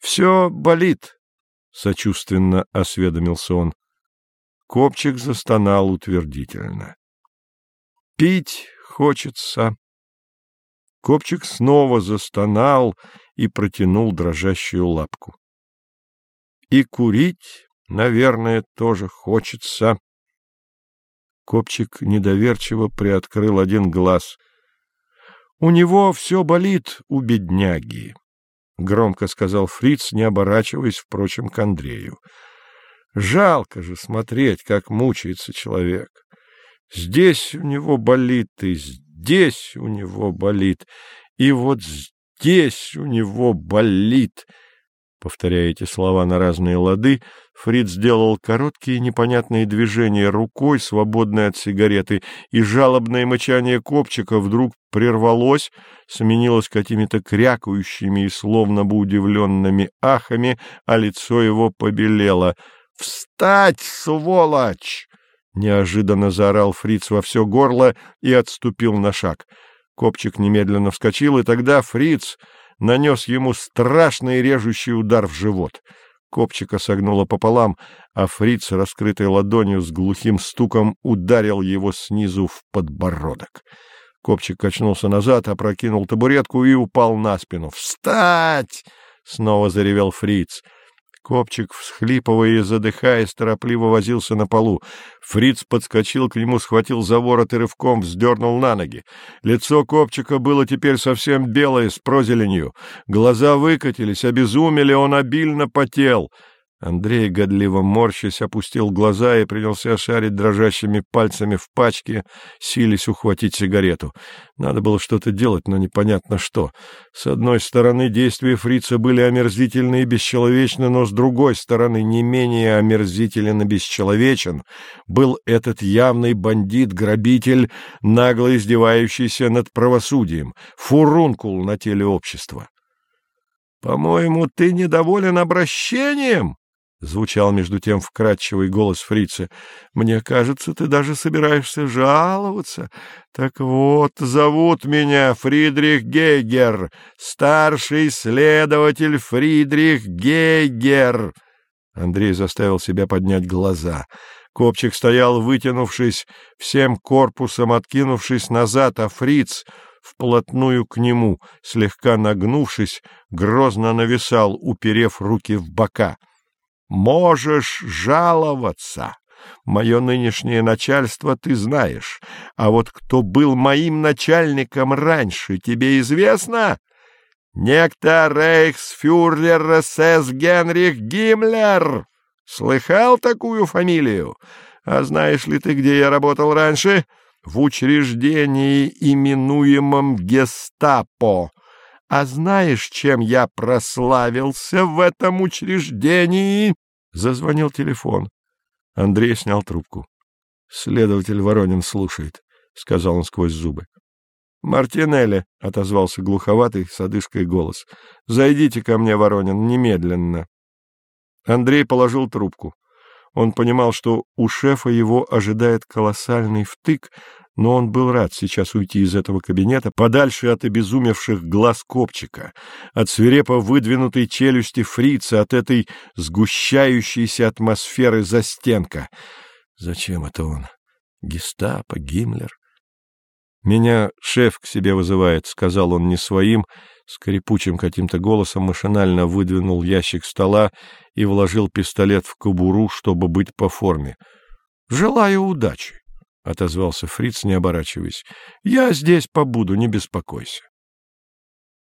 Все болит, — сочувственно осведомился он. Копчик застонал утвердительно. — Пить хочется. Копчик снова застонал и протянул дрожащую лапку. — И курить, наверное, тоже хочется. Копчик недоверчиво приоткрыл один глаз. — У него все болит, у бедняги, — громко сказал фриц, не оборачиваясь, впрочем, к Андрею. — Жалко же смотреть, как мучается человек. Здесь у него болит, и здесь у него болит, и вот здесь у него болит. Повторяя эти слова на разные лады, Фрид сделал короткие непонятные движения рукой, свободной от сигареты, и жалобное мычание копчика вдруг прервалось, сменилось какими-то крякающими и словно бы удивленными ахами, а лицо его побелело. «Встать, сволочь!» — неожиданно заорал Фриц во все горло и отступил на шаг. Копчик немедленно вскочил, и тогда Фриц нанес ему страшный режущий удар в живот. Копчика согнуло пополам, а фриц, раскрытой ладонью с глухим стуком, ударил его снизу в подбородок. Копчик качнулся назад, опрокинул табуретку и упал на спину. «Встать!» — снова заревел фриц. Копчик, всхлипывая и задыхаясь, торопливо возился на полу. Фриц подскочил к нему, схватил за ворот и рывком вздернул на ноги. Лицо Копчика было теперь совсем белое, с прозеленью. Глаза выкатились, обезумели, он обильно потел — Андрей, годливо морщась, опустил глаза и принялся шарить дрожащими пальцами в пачке, сились ухватить сигарету. Надо было что-то делать, но непонятно что. С одной стороны, действия фрица были омерзительны и бесчеловечны, но с другой стороны, не менее омерзителен и бесчеловечен был этот явный бандит-грабитель, нагло издевающийся над правосудием, фурункул на теле общества. — По-моему, ты недоволен обращением? — звучал между тем вкрадчивый голос фрица. — Мне кажется, ты даже собираешься жаловаться. Так вот, зовут меня Фридрих Гейгер, старший следователь Фридрих Гейгер. Андрей заставил себя поднять глаза. Копчик стоял, вытянувшись, всем корпусом откинувшись назад, а фриц вплотную к нему, слегка нагнувшись, грозно нависал, уперев руки в бока. — Можешь жаловаться. Мое нынешнее начальство ты знаешь. А вот кто был моим начальником раньше, тебе известно? Некто рейхсфюрер СС Генрих Гиммлер. Слыхал такую фамилию? А знаешь ли ты, где я работал раньше? В учреждении, именуемом гестапо. А знаешь, чем я прославился в этом учреждении? Зазвонил телефон. Андрей снял трубку. Следователь Воронин слушает, сказал он сквозь зубы. Мартинелли, отозвался глуховатый с одышкой голос. Зайдите ко мне, Воронин, немедленно. Андрей положил трубку. Он понимал, что у шефа его ожидает колоссальный втык, но он был рад сейчас уйти из этого кабинета подальше от обезумевших глаз копчика, от свирепо выдвинутой челюсти фрица, от этой сгущающейся атмосферы застенка. Зачем это он? Гестапо, Гиммлер? «Меня шеф к себе вызывает», — сказал он не своим, скрипучим каким-то голосом машинально выдвинул ящик стола и вложил пистолет в кобуру, чтобы быть по форме. «Желаю удачи». — отозвался фриц, не оборачиваясь. — Я здесь побуду, не беспокойся.